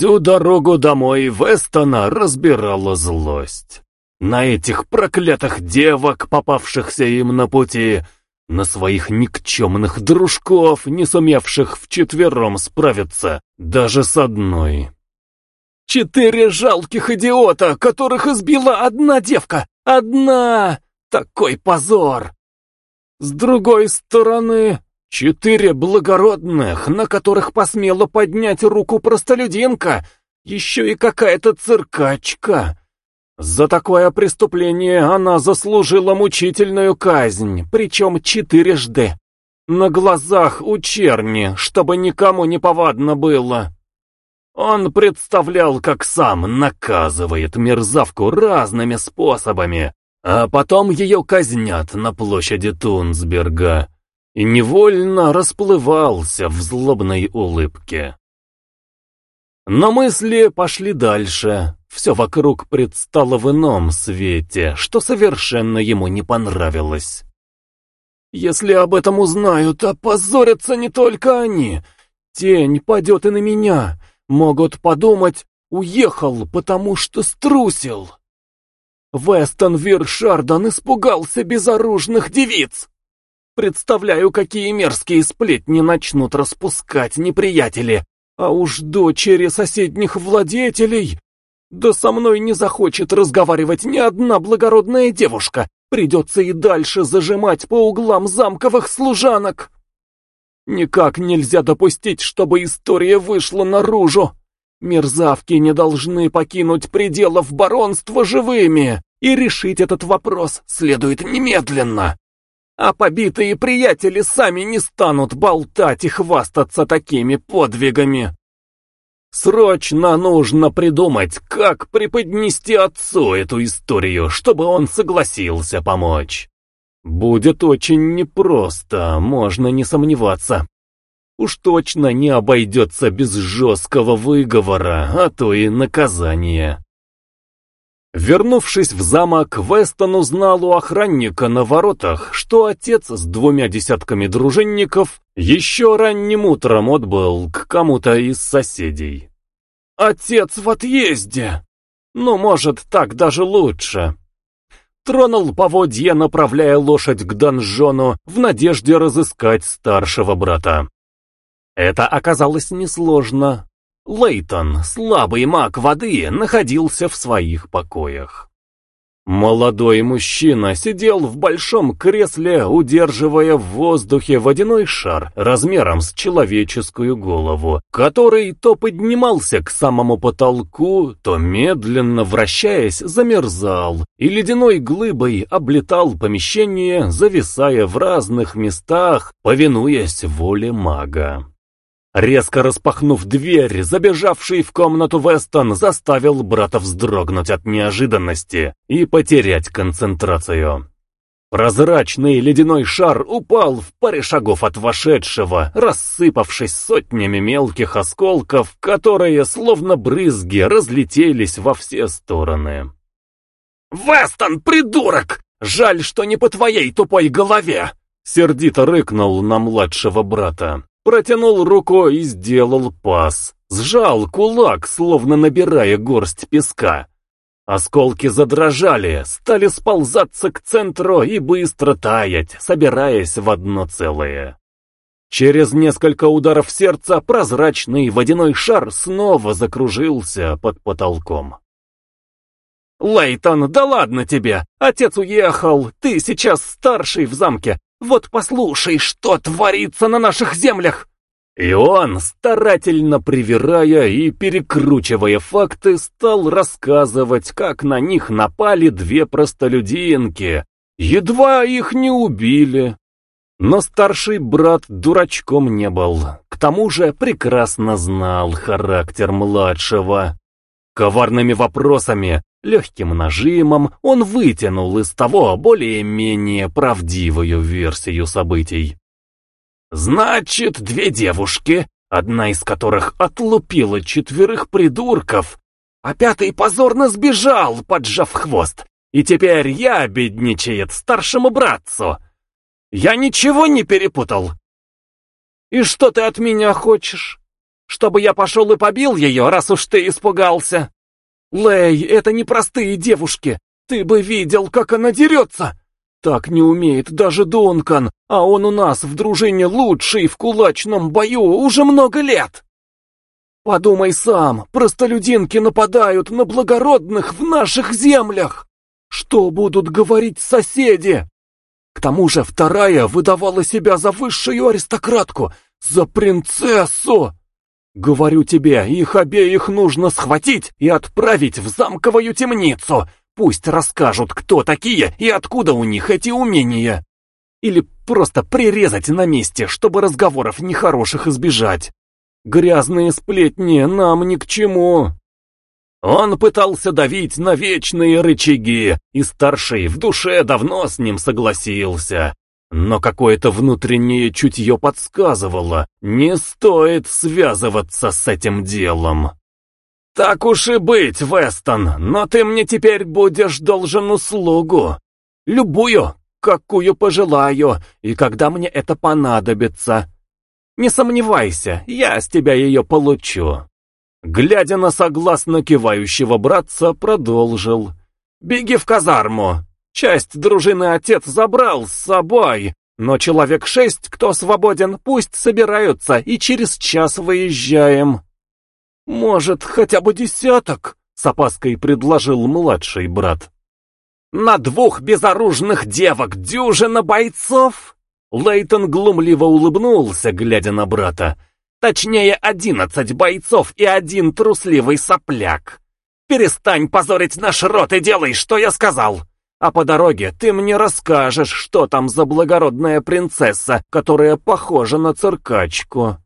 Всю дорогу домой Вестона разбирала злость. На этих проклятых девок, попавшихся им на пути, на своих никчемных дружков, не сумевших вчетвером справиться даже с одной. Четыре жалких идиота, которых избила одна девка! Одна! Такой позор! С другой стороны, четыре благородных, на которых посмела поднять руку простолюдинка, еще и какая-то циркачка. За такое преступление она заслужила мучительную казнь, причем четырежды. На глазах у черни, чтобы никому не повадно было. Он представлял, как сам наказывает мерзавку разными способами, а потом ее казнят на площади Тунсберга, и невольно расплывался в злобной улыбке. Но мысли пошли дальше, все вокруг предстало в ином свете, что совершенно ему не понравилось. Если об этом узнают, опозорятся не только они. Тень падет и на меня, Могут подумать, уехал, потому что струсил. Вестон Виршардан испугался безоружных девиц. Представляю, какие мерзкие сплетни начнут распускать неприятели, а уж дочери соседних владетелей. Да со мной не захочет разговаривать ни одна благородная девушка, придется и дальше зажимать по углам замковых служанок. Никак нельзя допустить, чтобы история вышла наружу. Мерзавки не должны покинуть пределов баронства живыми, и решить этот вопрос следует немедленно. А побитые приятели сами не станут болтать и хвастаться такими подвигами. Срочно нужно придумать, как преподнести отцу эту историю, чтобы он согласился помочь. Будет очень непросто, можно не сомневаться. Уж точно не обойдется без жесткого выговора, а то и наказания. Вернувшись в замок, Вестон узнал у охранника на воротах, что отец с двумя десятками дружинников еще ранним утром отбыл к кому-то из соседей. «Отец в отъезде! Ну, может, так даже лучше!» тронул поводья, направляя лошадь к донжону в надежде разыскать старшего брата. Это оказалось несложно. Лейтон, слабый маг воды, находился в своих покоях. Молодой мужчина сидел в большом кресле, удерживая в воздухе водяной шар размером с человеческую голову, который то поднимался к самому потолку, то медленно вращаясь замерзал, и ледяной глыбой облетал помещение, зависая в разных местах, повинуясь воле мага. Резко распахнув дверь, забежавший в комнату Вестон заставил брата вздрогнуть от неожиданности и потерять концентрацию. Прозрачный ледяной шар упал в паре шагов от вошедшего, рассыпавшись сотнями мелких осколков, которые, словно брызги, разлетелись во все стороны. «Вестон, придурок! Жаль, что не по твоей тупой голове!» Сердито рыкнул на младшего брата. Протянул рукой и сделал пас. Сжал кулак, словно набирая горсть песка. Осколки задрожали, стали сползаться к центру и быстро таять, собираясь в одно целое. Через несколько ударов сердца прозрачный водяной шар снова закружился под потолком. «Лейтон, да ладно тебе! Отец уехал, ты сейчас старший в замке, вот послушай, что творится на наших землях!» И он, старательно привирая и перекручивая факты, стал рассказывать, как на них напали две простолюдинки. Едва их не убили. Но старший брат дурачком не был. К тому же прекрасно знал характер младшего. Коварными вопросами, легким нажимом он вытянул из того более-менее правдивую версию событий. «Значит, две девушки, одна из которых отлупила четверых придурков, а пятый позорно сбежал, поджав хвост, и теперь я бедничает старшему братцу. Я ничего не перепутал. И что ты от меня хочешь? Чтобы я пошел и побил ее, раз уж ты испугался. Лэй, это не простые девушки. Ты бы видел, как она дерется. Так не умеет даже Дункан, а он у нас в дружине лучший в кулачном бою уже много лет. Подумай сам, простолюдинки нападают на благородных в наших землях. Что будут говорить соседи? К тому же вторая выдавала себя за высшую аристократку, за принцессу. Говорю тебе, их обеих нужно схватить и отправить в замковую темницу. Пусть расскажут, кто такие и откуда у них эти умения. Или просто прирезать на месте, чтобы разговоров нехороших избежать. Грязные сплетни нам ни к чему. Он пытался давить на вечные рычаги, и старший в душе давно с ним согласился. Но какое-то внутреннее чутье подсказывало, не стоит связываться с этим делом. «Так уж и быть, Вестон, но ты мне теперь будешь должен услугу. Любую, какую пожелаю, и когда мне это понадобится. Не сомневайся, я с тебя ее получу». Глядя на согласно кивающего братца, продолжил. «Беги в казарму. Часть дружины отец забрал с собой, но человек шесть, кто свободен, пусть собираются, и через час выезжаем». «Может, хотя бы десяток?» — с опаской предложил младший брат. «На двух безоружных девок дюжина бойцов?» Лейтон глумливо улыбнулся, глядя на брата. «Точнее, одиннадцать бойцов и один трусливый сопляк. Перестань позорить наш рот и делай, что я сказал!» А по дороге ты мне расскажешь, что там за благородная принцесса, которая похожа на циркачку.